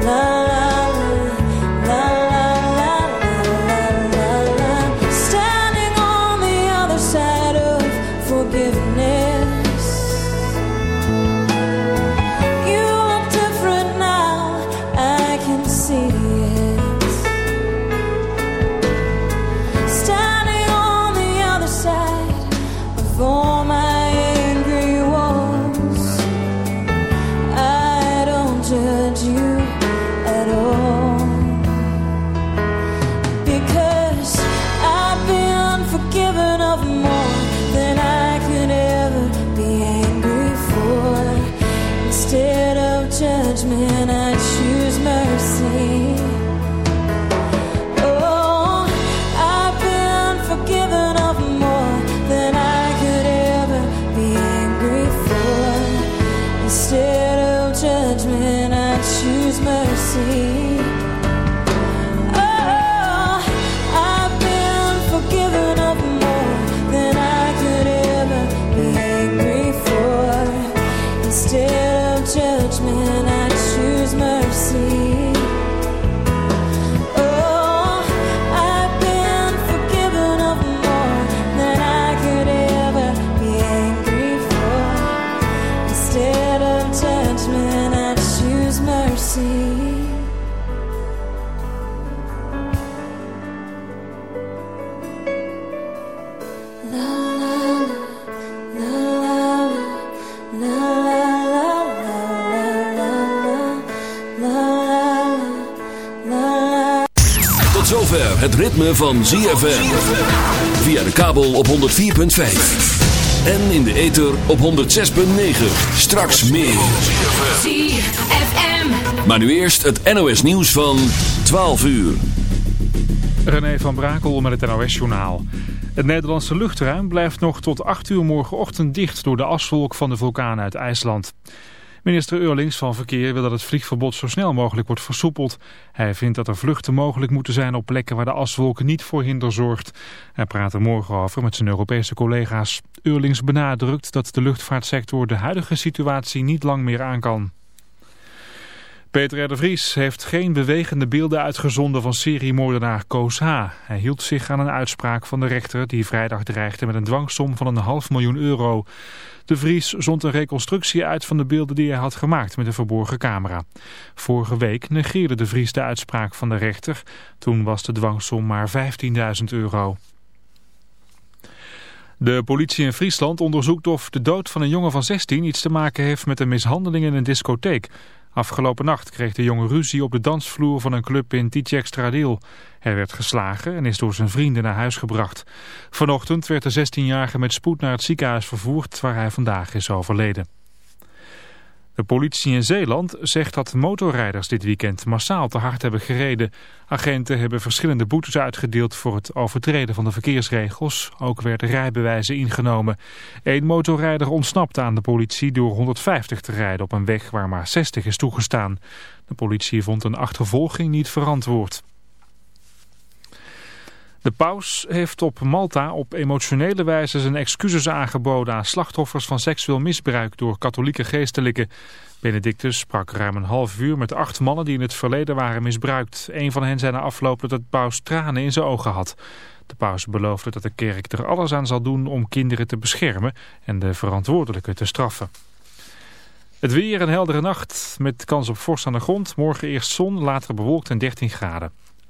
het van ZFM. Via de kabel op 104.5. En in de ether op 106.9. Straks meer. ZFM. Maar nu eerst het NOS nieuws van 12 uur. René van Brakel met het NOS journaal. Het Nederlandse luchtruim blijft nog tot 8 uur morgenochtend dicht door de aswolk van de vulkaan uit IJsland. Minister Eurlings van Verkeer wil dat het vliegverbod zo snel mogelijk wordt versoepeld. Hij vindt dat er vluchten mogelijk moeten zijn op plekken waar de aswolk niet voor hinder zorgt. Hij praat er morgen over met zijn Europese collega's. Eurlings benadrukt dat de luchtvaartsector de huidige situatie niet lang meer aan kan. Peter R. de Vries heeft geen bewegende beelden uitgezonden van seriemoordenaar Koos H. Hij hield zich aan een uitspraak van de rechter die vrijdag dreigde met een dwangsom van een half miljoen euro. De Vries zond een reconstructie uit van de beelden die hij had gemaakt met een verborgen camera. Vorige week negeerde de Vries de uitspraak van de rechter. Toen was de dwangsom maar 15.000 euro. De politie in Friesland onderzoekt of de dood van een jongen van 16 iets te maken heeft met een mishandeling in een discotheek. Afgelopen nacht kreeg de jongen ruzie op de dansvloer van een club in Tietjekstradeel. Hij werd geslagen en is door zijn vrienden naar huis gebracht. Vanochtend werd de 16-jarige met spoed naar het ziekenhuis vervoerd waar hij vandaag is overleden. De politie in Zeeland zegt dat motorrijders dit weekend massaal te hard hebben gereden. Agenten hebben verschillende boetes uitgedeeld voor het overtreden van de verkeersregels. Ook werden rijbewijzen ingenomen. Eén motorrijder ontsnapte aan de politie door 150 te rijden op een weg waar maar 60 is toegestaan. De politie vond een achtervolging niet verantwoord. De paus heeft op Malta op emotionele wijze zijn excuses aangeboden aan slachtoffers van seksueel misbruik door katholieke geestelijken. Benedictus sprak ruim een half uur met acht mannen die in het verleden waren misbruikt. Een van hen zei na afloop dat het paus tranen in zijn ogen had. De paus beloofde dat de kerk er alles aan zal doen om kinderen te beschermen en de verantwoordelijken te straffen. Het weer een heldere nacht met kans op vorst aan de grond. Morgen eerst zon, later bewolkt en 13 graden.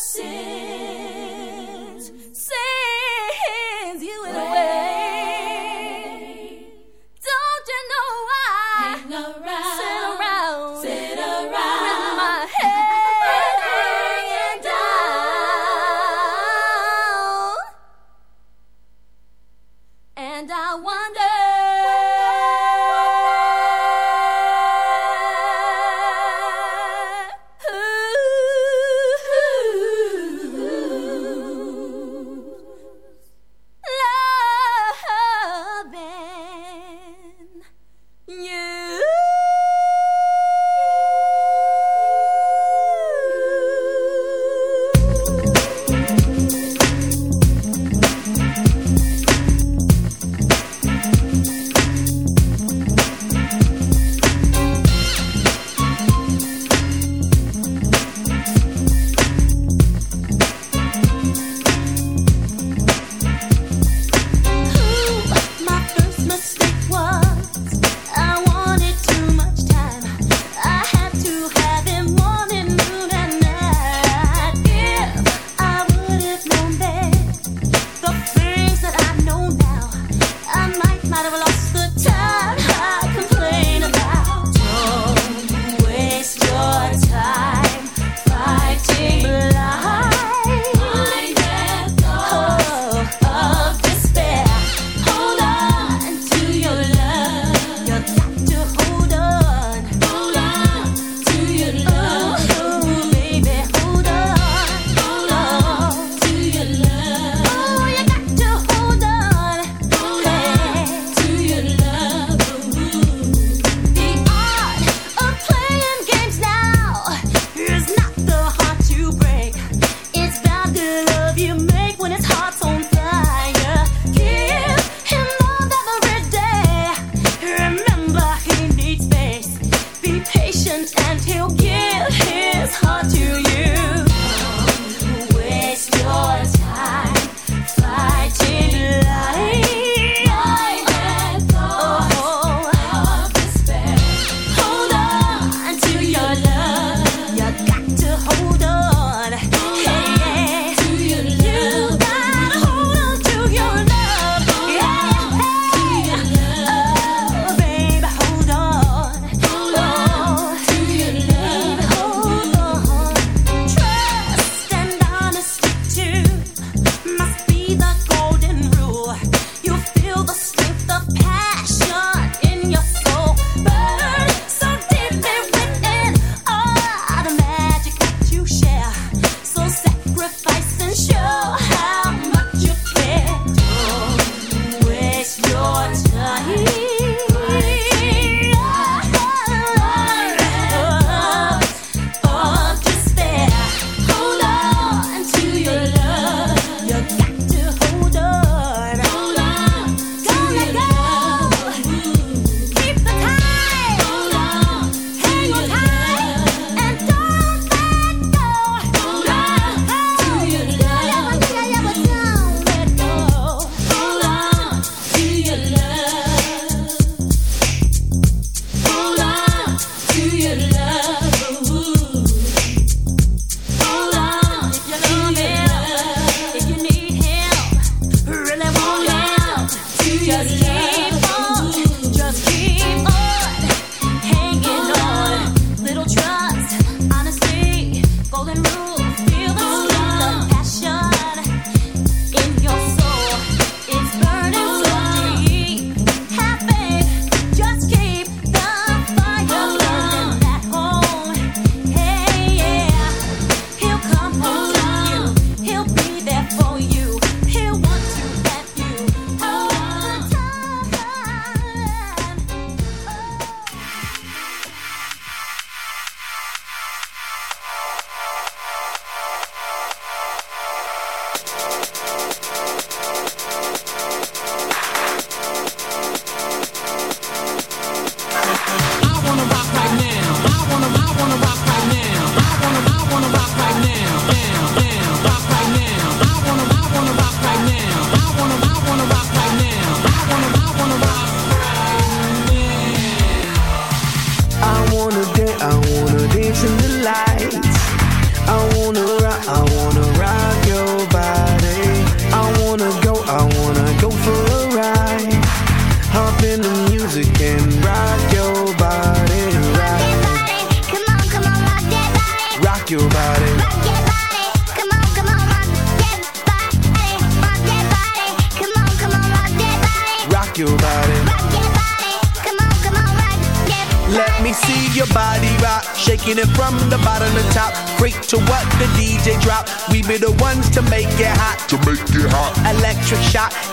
see.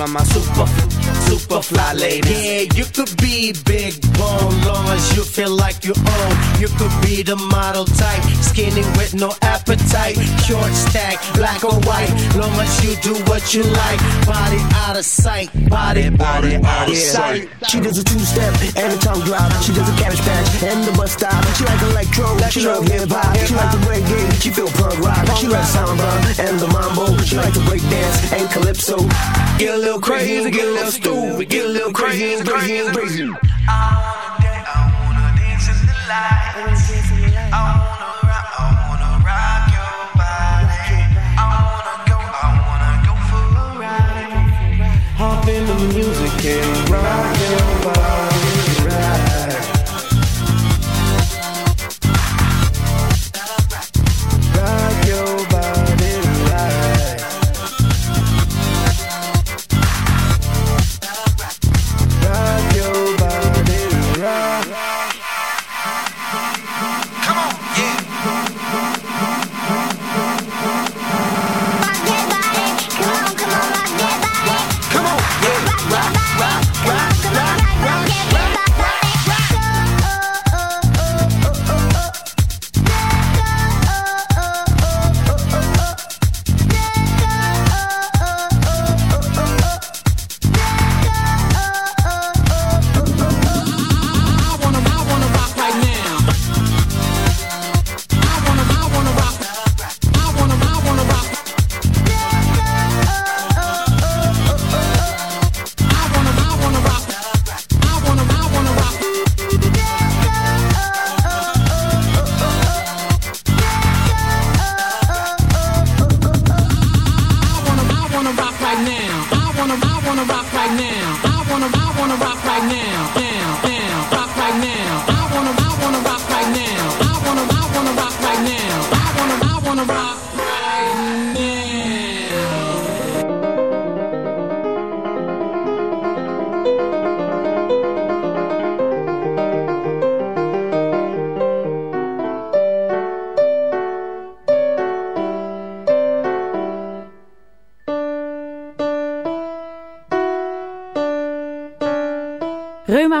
all of my super, super fly ladies. Yeah, you could be big bone, long as you feel like you own. You could be the model type, skinny with no appetite. Short stack, black or white, long as you do what you like. Body out of sight, body, body out of sight. She does a two-step and a tongue drop. She does a cabbage patch and the bus stop. She like electro, she love hip-hop. She like the reggae, she feel punk rock. She like samba and the mambo. She like to break dance and calypso. Get a little crazy, get a little stupid, get a little crazy, crazy, crazy. I wanna dance, I wanna dance in the lights.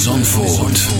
Zandvoort.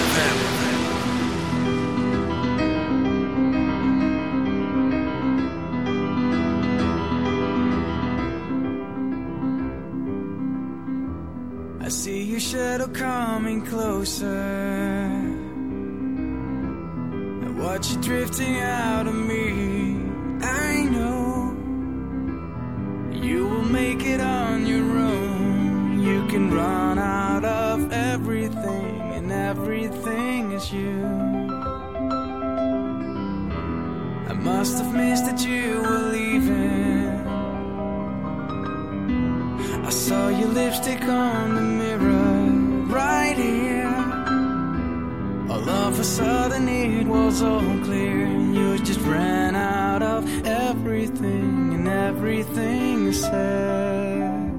Was all clear. and You just ran out of everything and everything you said.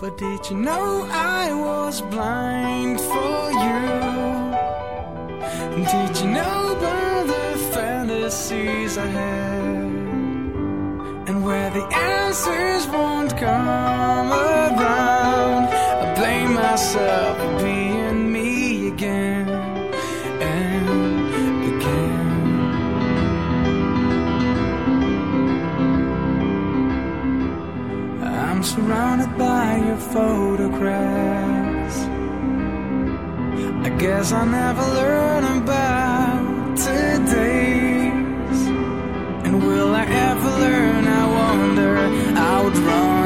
But did you know I was blind for you? Did you know about the fantasies I had? And where the answers won't come around, I blame myself photographs. I guess I never learn about today's. And will I ever learn? I wonder. I'd run.